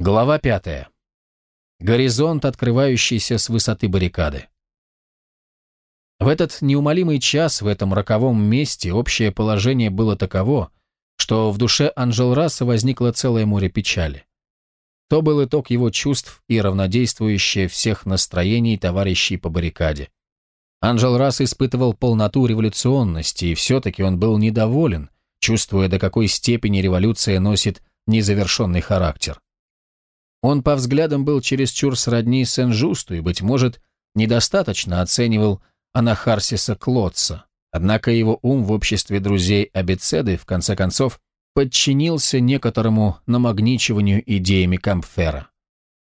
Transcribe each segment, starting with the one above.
Глава пятая. Горизонт, открывающийся с высоты баррикады. В этот неумолимый час, в этом роковом месте, общее положение было таково, что в душе Анжел Расса возникло целое море печали. То был итог его чувств и равнодействующее всех настроений товарищей по баррикаде. Анжел Расс испытывал полноту революционности, и все-таки он был недоволен, чувствуя, до какой степени революция носит незавершенный характер. Он по взглядам был чересчур сродни Сен-Жусту и, быть может, недостаточно оценивал Анахарсиса Клотца, однако его ум в обществе друзей Абицеды, в конце концов, подчинился некоторому намагничиванию идеями Кампфера.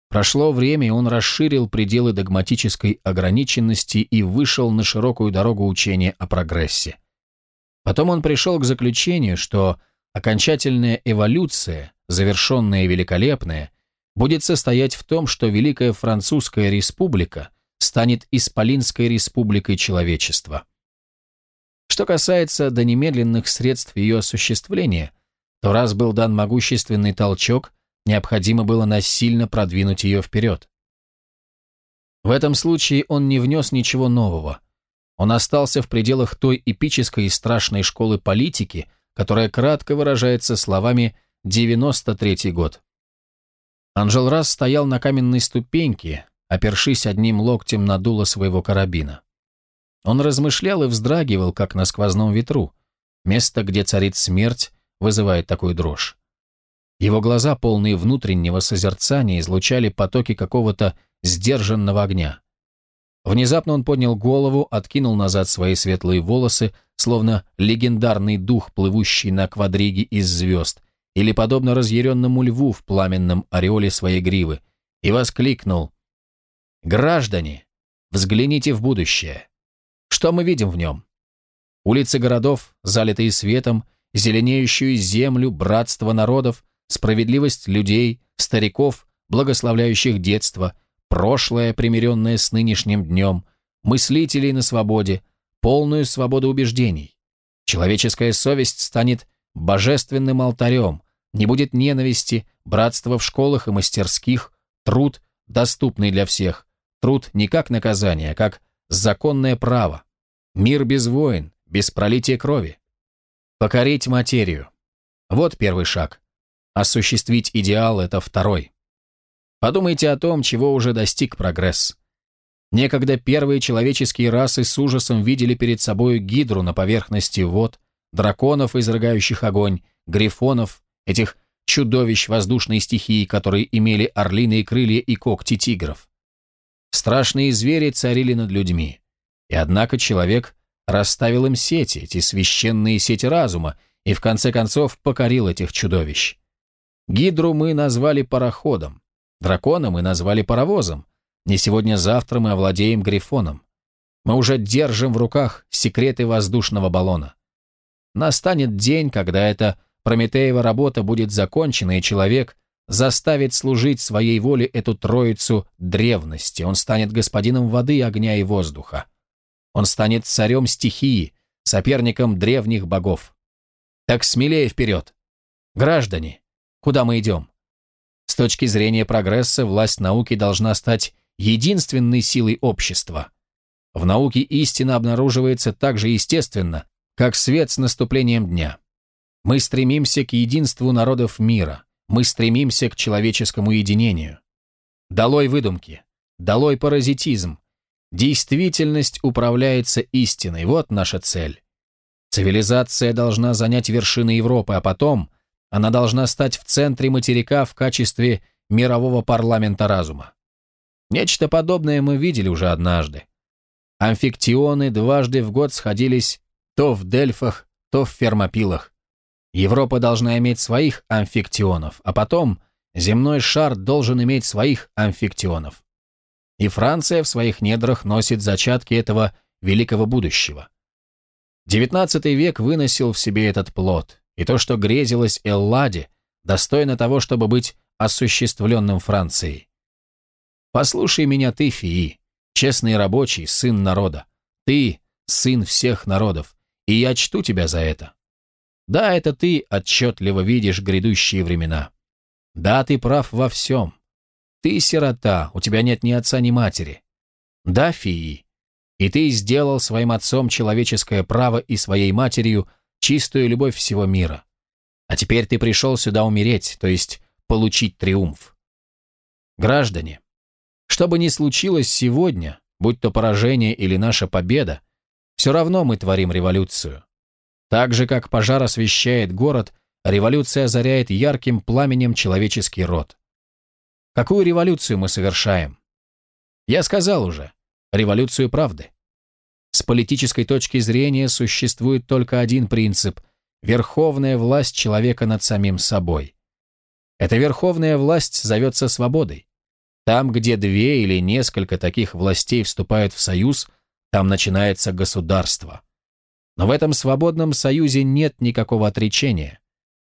Прошло время, и он расширил пределы догматической ограниченности и вышел на широкую дорогу учения о прогрессе. Потом он пришел к заключению, что окончательная эволюция, завершенная и великолепная, будет состоять в том, что Великая Французская Республика станет Исполинской Республикой Человечества. Что касается до немедленных средств ее осуществления, то раз был дан могущественный толчок, необходимо было насильно продвинуть ее вперед. В этом случае он не внес ничего нового. Он остался в пределах той эпической и страшной школы политики, которая кратко выражается словами «93 год». Анжел Расс стоял на каменной ступеньке, опершись одним локтем на дуло своего карабина. Он размышлял и вздрагивал, как на сквозном ветру. Место, где царит смерть, вызывает такую дрожь. Его глаза, полные внутреннего созерцания, излучали потоки какого-то сдержанного огня. Внезапно он поднял голову, откинул назад свои светлые волосы, словно легендарный дух, плывущий на квадриге из звезд, или подобно разъяренному льву в пламенном ореоле своей гривы, и воскликнул «Граждане, взгляните в будущее! Что мы видим в нем? Улицы городов, залитые светом, зеленеющую землю, братство народов, справедливость людей, стариков, благословляющих детство, прошлое, примиренное с нынешним днем, мыслителей на свободе, полную свободу убеждений. Человеческая совесть станет божественным алтарем, не будет ненависти, братства в школах и мастерских, труд, доступный для всех, труд не как наказание, а как законное право, мир без войн, без пролития крови. Покорить материю. Вот первый шаг. Осуществить идеал – это второй. Подумайте о том, чего уже достиг прогресс. Некогда первые человеческие расы с ужасом видели перед собой гидру на поверхности вод, драконов, изрыгающих огонь, грифонов, этих чудовищ воздушной стихии, которые имели орлиные крылья и когти тигров. Страшные звери царили над людьми. И однако человек расставил им сети, эти священные сети разума, и в конце концов покорил этих чудовищ. Гидру мы назвали пароходом, дракона мы назвали паровозом, не сегодня-завтра мы овладеем грифоном. Мы уже держим в руках секреты воздушного баллона. Настанет день, когда это Прометеева работа будет закончена, и человек заставит служить своей воле эту троицу древности. Он станет господином воды, огня и воздуха. Он станет царем стихии, соперником древних богов. Так смелее вперед. Граждане, куда мы идем? С точки зрения прогресса, власть науки должна стать единственной силой общества. В науке истина обнаруживается так же естественно, как свет с наступлением дня. Мы стремимся к единству народов мира. Мы стремимся к человеческому единению. Долой выдумки. Долой паразитизм. Действительность управляется истиной. Вот наша цель. Цивилизация должна занять вершины Европы, а потом она должна стать в центре материка в качестве мирового парламента разума. Нечто подобное мы видели уже однажды. Амфиктионы дважды в год сходились то в Дельфах, то в Фермопилах. Европа должна иметь своих амфиктионов, а потом земной шар должен иметь своих амфиктионов. И Франция в своих недрах носит зачатки этого великого будущего. XIX век выносил в себе этот плод, и то, что грезилось Элладе, достойно того, чтобы быть осуществленным Францией. Послушай меня ты, Фии, честный рабочий, сын народа. Ты – сын всех народов, и я чту тебя за это. Да, это ты отчетливо видишь грядущие времена. Да, ты прав во всем. Ты сирота, у тебя нет ни отца, ни матери. Да, Фии, и ты сделал своим отцом человеческое право и своей матерью чистую любовь всего мира. А теперь ты пришел сюда умереть, то есть получить триумф. Граждане, что бы ни случилось сегодня, будь то поражение или наша победа, все равно мы творим революцию. Так же, как пожар освещает город, революция озаряет ярким пламенем человеческий род. Какую революцию мы совершаем? Я сказал уже, революцию правды. С политической точки зрения существует только один принцип – верховная власть человека над самим собой. Эта верховная власть зовется свободой. Там, где две или несколько таких властей вступают в союз, там начинается государство. Но в этом свободном союзе нет никакого отречения.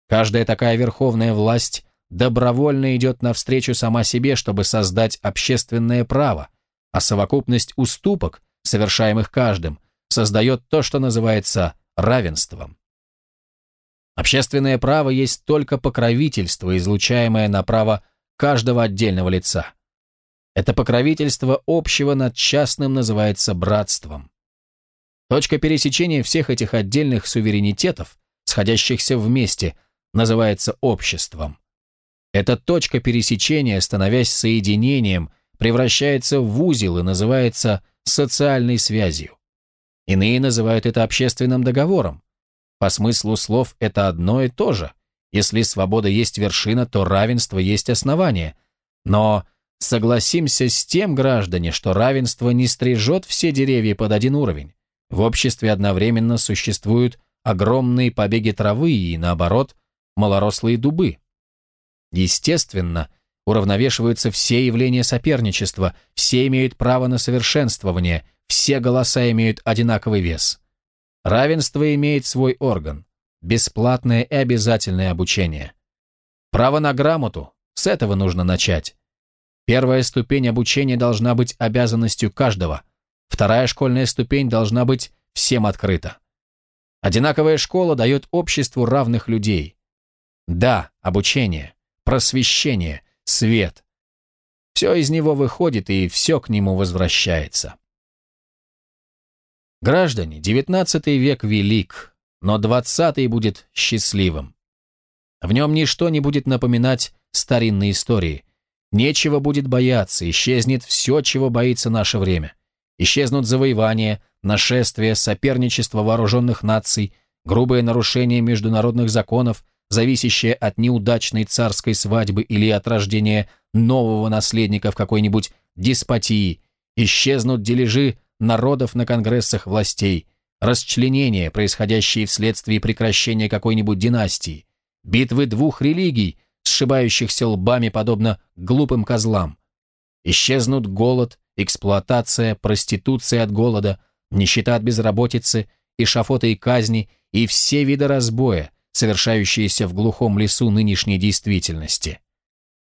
Каждая такая верховная власть добровольно идет навстречу сама себе, чтобы создать общественное право, а совокупность уступок, совершаемых каждым, создает то, что называется равенством. Общественное право есть только покровительство, излучаемое на право каждого отдельного лица. Это покровительство общего над частным называется братством. Точка пересечения всех этих отдельных суверенитетов, сходящихся вместе, называется обществом. Эта точка пересечения, становясь соединением, превращается в узел и называется социальной связью. Иные называют это общественным договором. По смыслу слов это одно и то же. Если свобода есть вершина, то равенство есть основание. Но согласимся с тем, граждане, что равенство не стрижет все деревья под один уровень. В обществе одновременно существуют огромные побеги травы и, наоборот, малорослые дубы. Естественно, уравновешиваются все явления соперничества, все имеют право на совершенствование, все голоса имеют одинаковый вес. Равенство имеет свой орган, бесплатное и обязательное обучение. Право на грамоту, с этого нужно начать. Первая ступень обучения должна быть обязанностью каждого – Вторая школьная ступень должна быть всем открыта. Одинаковая школа дает обществу равных людей. Да, обучение, просвещение, свет. Все из него выходит, и все к нему возвращается. Граждане, XIX век велик, но XX будет счастливым. В нем ничто не будет напоминать старинные истории. Нечего будет бояться, исчезнет все, чего боится наше время. Исчезнут завоевания, нашествия, соперничество вооруженных наций, грубые нарушения международных законов, зависящие от неудачной царской свадьбы или от рождения нового наследника в какой-нибудь деспотии, исчезнут дележи народов на конгрессах властей, расчленения, происходящие вследствие прекращения какой-нибудь династии, битвы двух религий, сшибающихся лбами подобно глупым козлам. Исчезнут голод, эксплуатация, проституция от голода, нищета от безработицы, эшафоты и казни и все виды разбоя, совершающиеся в глухом лесу нынешней действительности.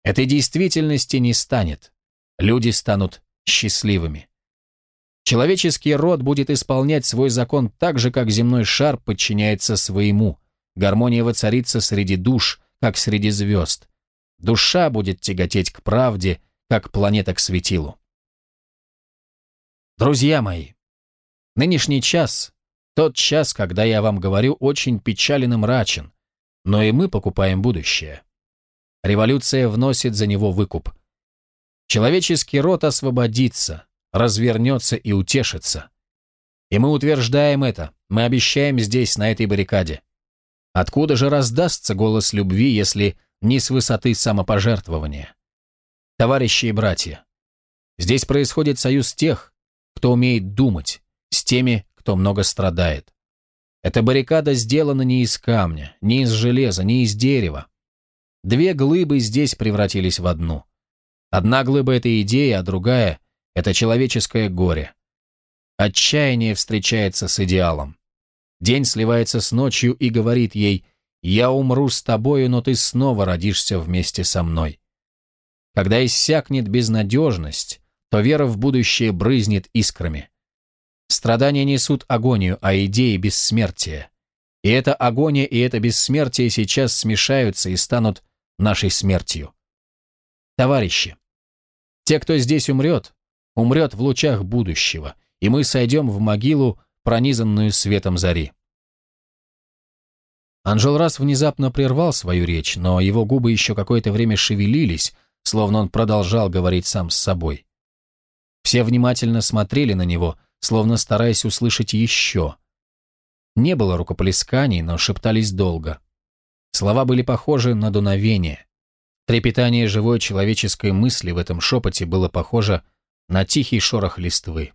Этой действительности не станет. Люди станут счастливыми. Человеческий род будет исполнять свой закон так же, как земной шар подчиняется своему. Гармония воцарится среди душ, как среди звезд. Душа будет тяготеть к правде, как планета к светилу. Друзья мои, нынешний час, тот час, когда я вам говорю, очень печален и мрачен, но и мы покупаем будущее. Революция вносит за него выкуп. Человеческий род освободится, развернется и утешится. И мы утверждаем это, мы обещаем здесь, на этой баррикаде. Откуда же раздастся голос любви, если не с высоты самопожертвования? Товарищи и братья, здесь происходит союз тех, кто умеет думать, с теми, кто много страдает. Эта баррикада сделана не из камня, не из железа, не из дерева. Две глыбы здесь превратились в одну. Одна глыба — это идея, а другая — это человеческое горе. Отчаяние встречается с идеалом. День сливается с ночью и говорит ей «Я умру с тобою, но ты снова родишься вместе со мной». Когда иссякнет безнадежность, то вера в будущее брызнет искрами. Страдания несут агонию, а идеи – бессмертие. И эта агония и это бессмертие сейчас смешаются и станут нашей смертью. Товарищи, те, кто здесь умрет, умрет в лучах будущего, и мы сойдем в могилу, пронизанную светом зари. Анжел раз внезапно прервал свою речь, но его губы еще какое-то время шевелились, словно он продолжал говорить сам с собой. Все внимательно смотрели на него, словно стараясь услышать еще. Не было рукоплесканий, но шептались долго. Слова были похожи на дуновение. Трепетание живой человеческой мысли в этом шепоте было похоже на тихий шорох листвы.